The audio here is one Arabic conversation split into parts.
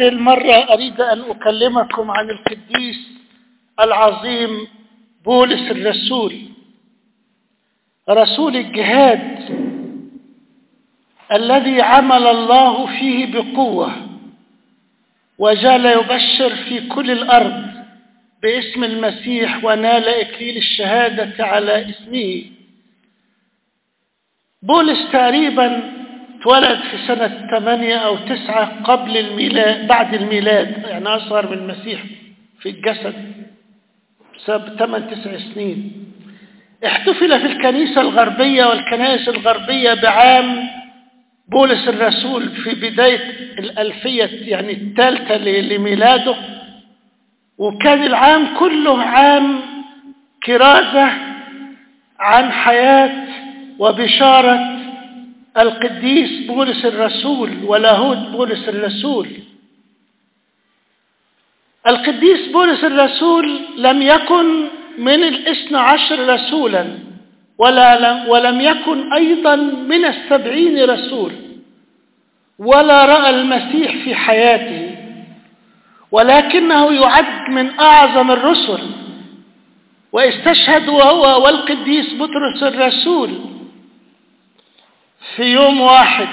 هذه المرة أريد أن أكلمكم عن القديس العظيم بولس الرسول. رسول الجهاد الذي عمل الله فيه بقوة وجعل يبشر في كل الأرض باسم المسيح ونال إكليل الشهادة على اسمه. بولس تقريبا اتولد في سنة ثمانية أو تسعة قبل الميلاد بعد الميلاد يعني أصغر من المسيح في الجسد بسبب ثمان تسع سنين. احتفل في الكنيسة الغربية والكنائس الغربية بعام بولس الرسول في بداية الألفية يعني الثالثة لميلاده. وكان العام كله عام كرازة عن حياة وبشارة القديس بولس الرسول ولاهوت بولس الرسول. القديس بولس الرسول لم يكن من الاثنى عشر رسولا ولا لم ولم يكن أيضا من السبعين رسول ولا رأى المسيح في حياته ولكنه يعد من أعظم الرسل واستشهد وهو والقديس بطرس الرسول. في يوم واحد.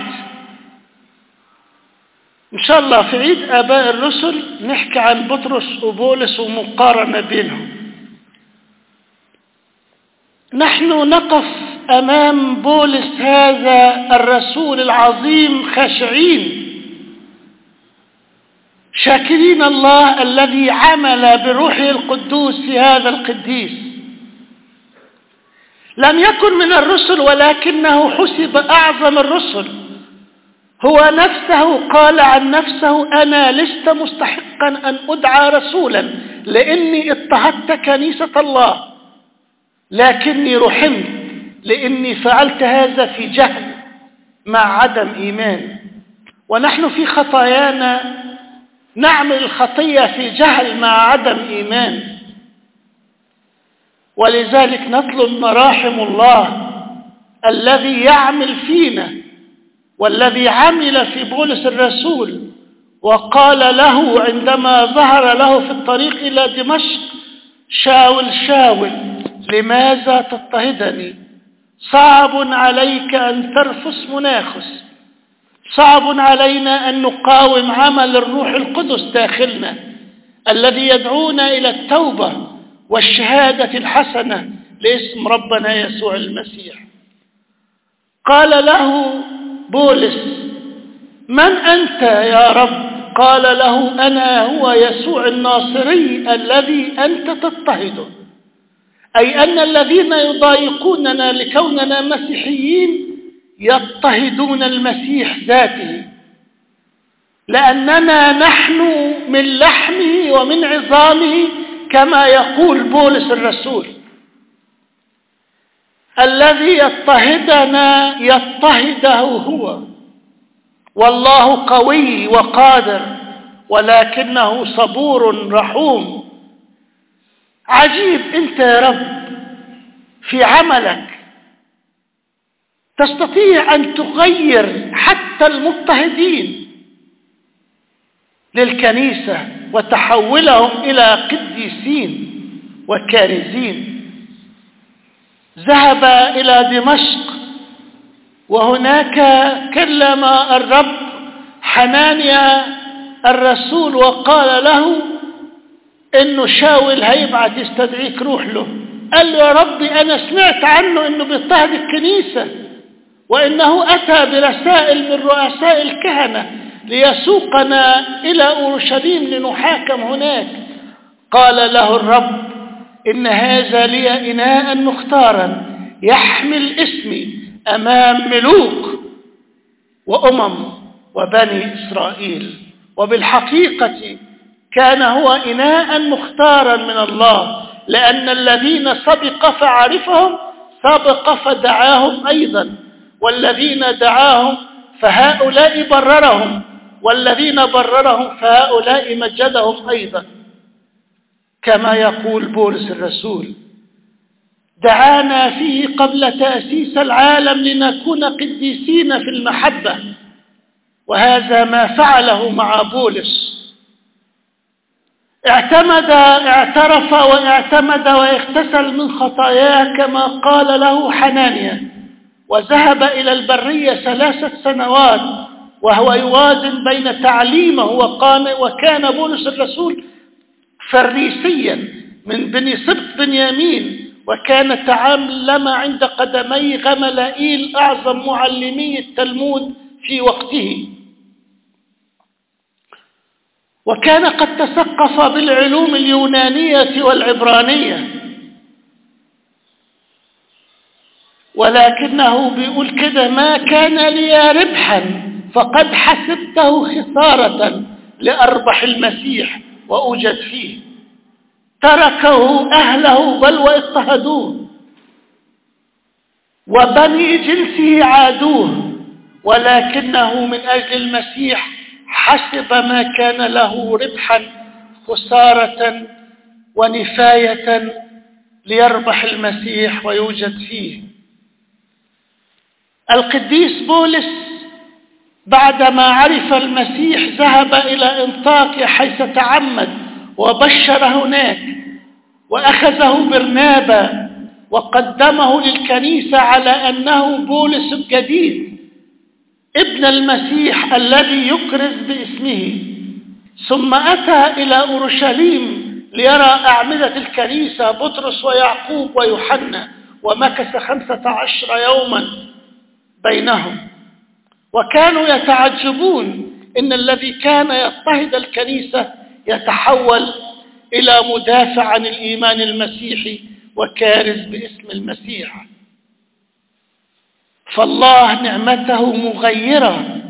إن شاء الله في عيد آباء الرسل نحكي عن بطرس وبولس ومقارنة بينهم. نحن نقف أمام بولس هذا الرسول العظيم خاشعين. شاكرين الله الذي عمل بروحه القدوس في هذا القديس. لم يكن من الرسل ولكنه حسب أعظم الرسل. هو نفسه قال عن نفسه أنا لست مستحقا أن أدعى رسولا لأني اضطهدت كنيسة الله. لكني رحمت لأني فعلت هذا في جهل مع عدم إيمان. ونحن في خطايانا نعمل الخطية في جهل مع عدم إيمان. ولذلك نطلب مراحم الله الذي يعمل فينا والذي عمل في بولس الرسول وقال له عندما ظهر له في الطريق إلى دمشق شاول شاول لماذا تضطهدني؟ صعب عليك أن ترفس مناخس صعب علينا أن نقاوم عمل الروح القدس داخلنا الذي يدعونا إلى التوبة. والشهادة الحسنة لاسم ربنا يسوع المسيح. قال له بولس من أنت يا رب؟ قال له أنا هو يسوع الناصري الذي أنت تضطهده أي أن الذين يضايقوننا لكوننا مسيحيين يضطهدون المسيح ذاته. لأننا نحن من لحمه ومن عظامه كما يقول بولس الرسول. الذي يضطهدنا يضطهده هو. والله قوي وقادر ولكنه صبور رحوم. عجيب انت يا رب في عملك. تستطيع أن تغير حتى المضطهدين للكنيسة. وتحولهم إلى قديسين وكارزين. ذهب إلى دمشق وهناك كلم الرب حنانيا الرسول وقال له انه شاول هيبعت يستدعيك روح له. قال له يا ربي أنا سمعت عنه إنه بيضطهد الكنيسة وإنه أتى برسائل من رؤساء الكهنة. ليسوقنا إلى أورشليم لنحاكم هناك. قال له الرب إن هذا لي إناء مختارا يحمل اسمي أمام ملوك وأمم وبني إسرائيل. وبالحقيقة كان هو إناء مختارا من الله لأن الذين سبق فعرفهم سبق فدعاهم أيضا والذين دعاهم فهؤلاء بررهم. والذين بررهم فهؤلاء مجدهم أيضا. كما يقول بولس الرسول دعانا فيه قبل تأسيس العالم لنكون قديسين في المحبة وهذا ما فعله مع بولس. اعتمد اعترف واعتمد واغتسل من خطاياه كما قال له حنانيا وذهب إلى البرية ثلاثة سنوات وهو يوازن بين تعليمه وكان بولس الرسول فريسيا من بني سبط بنيامين وكان تعلم عند قدمي غملائيل أعظم معلمي التلمود في وقته. وكان قد تثقف بالعلوم اليونانية والعبرانية. ولكنه بيقول كده ما كان لي ربحا فقد حسبته خسارة لأربح المسيح وأوجد فيه. تركه أهله بل واضطهدوه. وبني جنسه عادوه ولكنه من أجل المسيح حسب ما كان له ربحا خسارة ونفاية ليربح المسيح ويوجد فيه. القديس بولس بعدما عرف المسيح ذهب إلى انطاكيا حيث تعمد وبشر هناك وأخذه برنابا وقدمه للكنيسة على أنه بولس الجديد ابن المسيح الذي يكرز باسمه. ثم أتى إلى أورشليم ليرى أعمدة الكنيسة بطرس ويعقوب ويوحنا ومكث خمسة عشر يوما بينهم. وكانوا يتعجبون إن الذي كان يضطهد الكنيسة يتحول إلى مدافع عن الإيمان المسيحي وكارز باسم المسيح. فالله نعمته مغيرة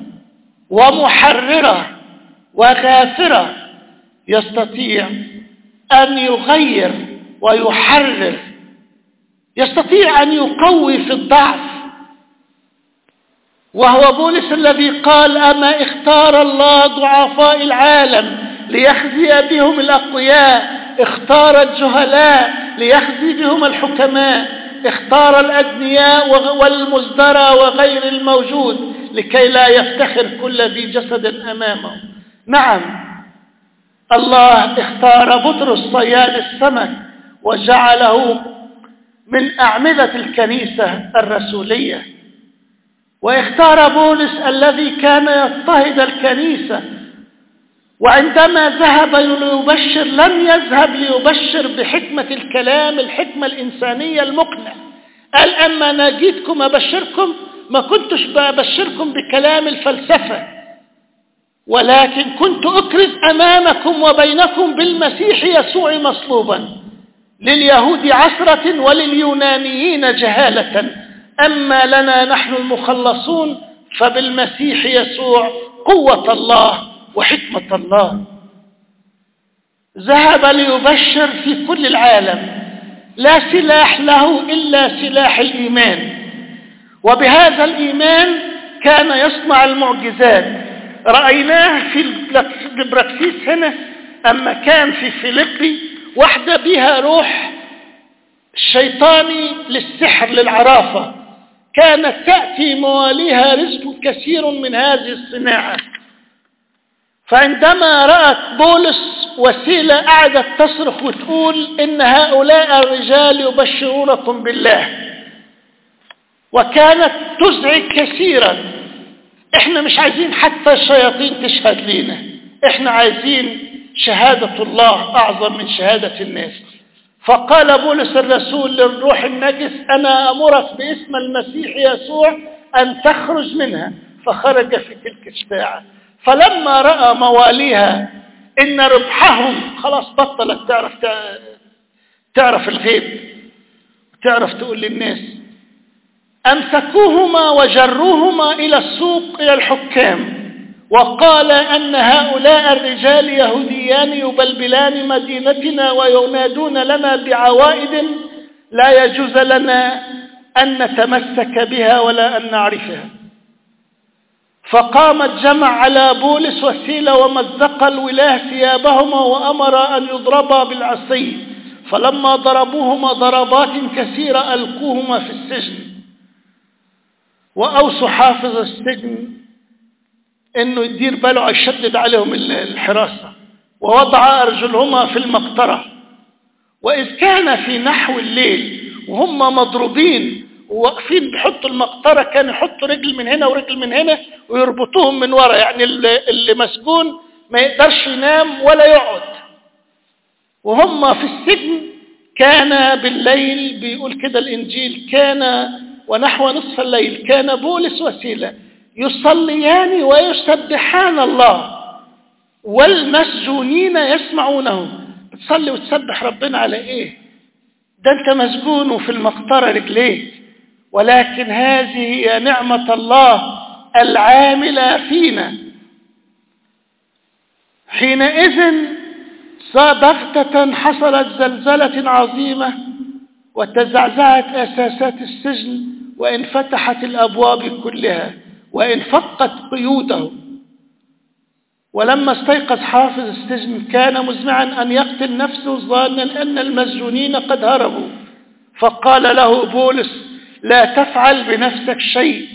ومحررة وغافرة يستطيع أن يغير ويحرر يستطيع أن يقوي في الضعف وهو بولس الذي قال أما اختار الله ضعفاء العالم ليخزي بهم الأقوياء اختار الجهلاء ليخزي بهم الحكماء اختار الأدنياء والمزدرى وغير الموجود لكي لا يفتخر كل ذي جسد أمامه. نعم الله اختار بطرس صياد السمك وجعله من أعمدة الكنيسة الرسولية. واختار بولس الذي كان يضطهد الكنيسة. وعندما ذهب ليبشر لم يذهب ليبشر بحكمة الكلام الحكمة الإنسانية المقنع. قال أما أنا جيتكم أبشركم ما كنتش ببشركم بكلام الفلسفة. ولكن كنت أكرز أمامكم وبينكم بالمسيح يسوع مصلوبا. لليهود عسرة ولليونانيين جهالة. أما لنا نحن المخلصون فبالمسيح يسوع قوة الله وحكمة الله. ذهب ليبشر في كل العالم. لا سلاح له إلا سلاح الإيمان. وبهذا الإيمان كان يصنع المعجزات. رأيناه في البراكسيس هنا أما كان في فيليبي واحدة بها روح الشيطاني للسحر للعرافة. كانت تأتي مواليها رزق كثير من هذه الصناعة. فعندما رأت بولس وسيلة قعدت تصرخ وتقول إن هؤلاء الرجال يبشرونكم بالله. وكانت تزعج كثيرا. إحنا مش عايزين حتى الشياطين تشهد لنا إحنا عايزين شهادة الله أعظم من شهادة الناس. فقال بولس الرسول للروح النجس أنا أمرك باسم المسيح يسوع أن تخرج منها. فخرج في تلك الساعة. فلما رأى مواليها إن ربحهم خلاص بطلت تعرف تعرف الغيب. تعرف تقول للناس أمسكوهما وجروهما إلى السوق إلى الحكام. وقال أن هؤلاء الرجال يهوديان يبلبلان مدينتنا وينادون لنا بعوائد لا يجوز لنا أن نتمسك بها ولا أن نعرفها. فقام الجمع على بولس وسيلة ومزق الولاة ثيابهما وأمر أن يضربا بالعصي. فلما ضربوهما ضربات كثيرة ألقوهما في السجن. وأوصوا حافظ السجن إنه يدير باله يشدد عليهم الحراسة ووضع أرجلهما في المقطرة. وإذ كان في نحو الليل وهم مضروبين وواقفين بيحطوا المقطرة كانوا يحطوا رجل من هنا ورجل من هنا ويربطوهم من ورا. يعني اللي مسجون ما يقدرش ينام ولا يقعد. وهم في السجن كان بالليل بيقول كده الإنجيل كان ونحو نصف الليل كان بولس وسيلة. يصليان ويسبحان الله. والمسجونين يسمعونه. بتصلي وتسبح ربنا على إيه؟ ده أنت مسجون وفي المقطرة رجليك. ولكن هذه هي نعمة الله العاملة فينا. حينئذ بغتة حصلت زلزلة عظيمة وتزعزعت أساسات السجن وانفتحت الأبواب كلها. وانفقت قيوده. ولما استيقظ حافظ السجن كان مزمعا أن يقتل نفسه ظانا أن المسجونين قد هربوا. فقال له بولس لا تفعل بنفسك شيء.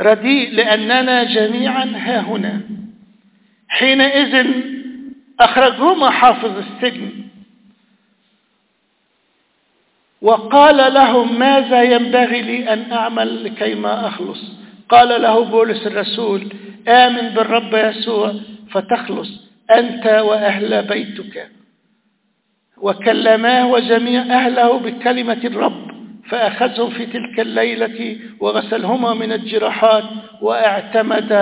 رديء لأننا جميعا ها هنا. حينئذ أخرجهما حافظ السجن. وقال لهم ماذا ينبغي لي أن أعمل لكي ما أخلص؟ قال له بولس الرسول آمن بالرب يسوع فتخلص أنت وأهل بيتك. وكلماه وجميع أهله بكلمة الرب فأخذهم في تلك الليلة وغسلهما من الجراحات واعتمد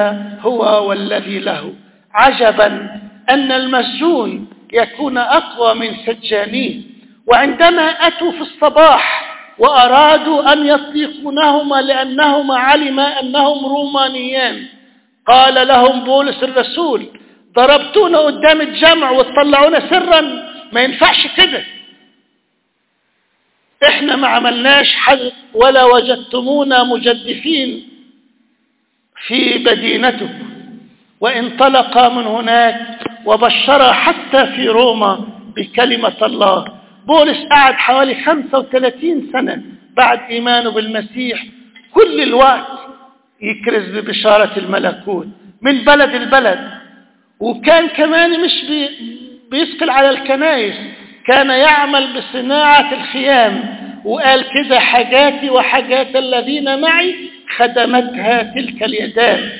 هو والذي له. عجبا أن المسجون يكون أقوى من سجانيه وعندما أتوا في الصباح وأرادوا أن يطلقونهما لأنهما علما أنهم رومانيان قال لهم بولس الرسول ضربتونا قدام الجمع وتطلعونا سرا. ما ينفعش كده. إحنا ما عملناش حل ولا وجدتمونا مجدفين في مدينتكم. وانطلق من هناك وبشر حتى في روما بكلمة الله. بولس قعد حوالي 35 سنة بعد إيمانه بالمسيح. كل الوقت يكرز ببشارة الملكوت من بلد البلد وكان كمان مش بي بيسقل على الكنائس. كان يعمل بصناعة الخيام. وقال كده حاجاتي وحاجات الذين معي خدمتها تلك اليدان.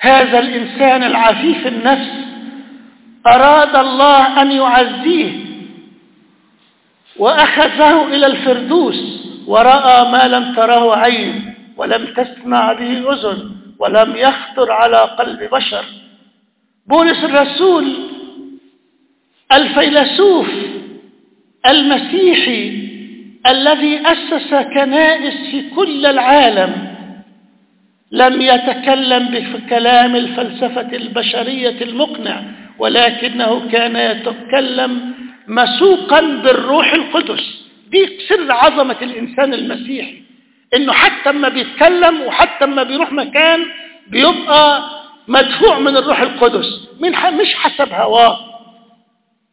هذا الإنسان العفيف النفس أراد الله أن يعزيه وأخذه إلى الفردوس ورأى ما لم تره عين ولم تسمع به أذن ولم يخطر على قلب بشر. بولس الرسول الفيلسوف المسيحي الذي أسس كنائس في كل العالم لم يتكلم بكلام الفلسفة البشرية المقنع ولكنه كان يتكلم مسوقا بالروح القدس. دي سر عظمة الإنسان المسيحي إنه حتى ما بيتكلم وحتى ما بيروح مكان بيبقى مدفوع من الروح القدس. من مش حسب هواه.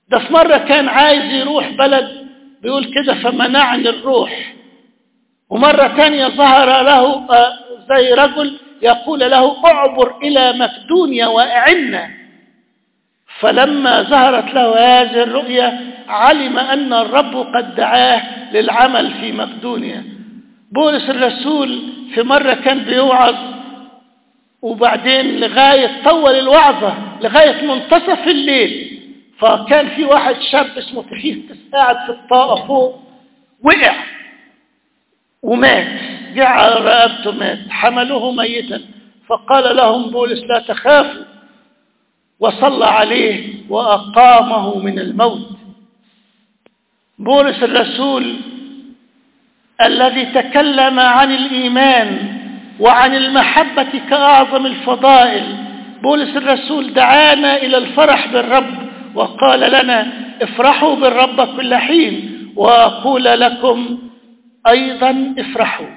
ده في مرة كان عايز يروح بلد بيقول كده فمنعني الروح. ومرة تانية ظهر له زي رجل يقول له اعبر إلى مقدونيا وأعنا. فلما ظهرت له هذه الرؤية علم أن الرب قد دعاه للعمل في مقدونيا. بولس الرسول في مرة كان بيوعظ وبعدين لغاية طول الوعظة لغاية منتصف الليل فكان في واحد شاب اسمه تخيفتس قاعد في الطاقة فوق وقع ومات. جاء على رقبته مات حملوه ميتا فقال لهم بولس لا تخافوا وصلى عليه وأقامه من الموت. بولس الرسول الذي تكلم عن الإيمان وعن المحبة كأعظم الفضائل بولس الرسول دعانا إلى الفرح بالرب وقال لنا افرحوا بالرب كل حين وأقول لكم أيضا افرحوا.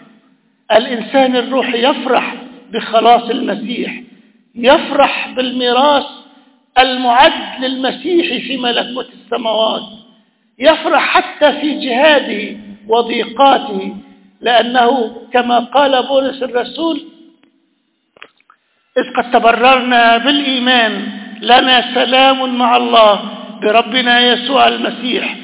الإنسان الروحي يفرح بخلاص المسيح يفرح بالميراث المعد للمسيح في ملكوت السماوات يفرح حتى في جهاده وضيقاته لأنه كما قال بولس الرسول إذ قد تبررنا بالإيمان لنا سلام مع الله بربنا يسوع المسيح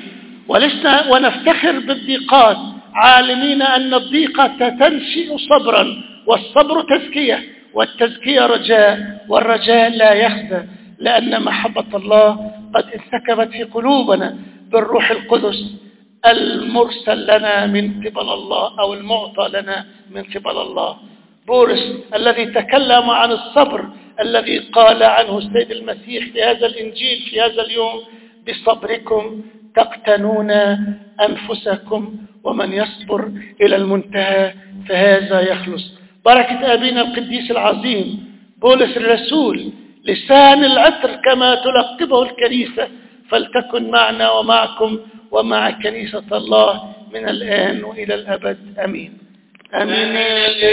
ولسنا ونفتخر بالضيقات عالمين أن الضيقة تنشئ صبرا والصبر تزكية والتزكية رجاء والرجاء لا يخزى. لأن محبة الله قد انسكبت في قلوبنا بالروح القدس المرسل لنا من قبل الله أو المعطى لنا من قبل الله. بولس الذي تكلم عن الصبر الذي قال عنه السيد المسيح في هذا الإنجيل في هذا اليوم بصبركم تقتنون أنفسكم ومن يصبر إلى المنتهى فهذا يخلص. بركة أبينا القديس العظيم بولس الرسول لسان العطر كما تلقبه الكنيسة فلتكن معنا ومعكم ومع كنيسة الله من الآن وإلى الأبد. أمين. أمين.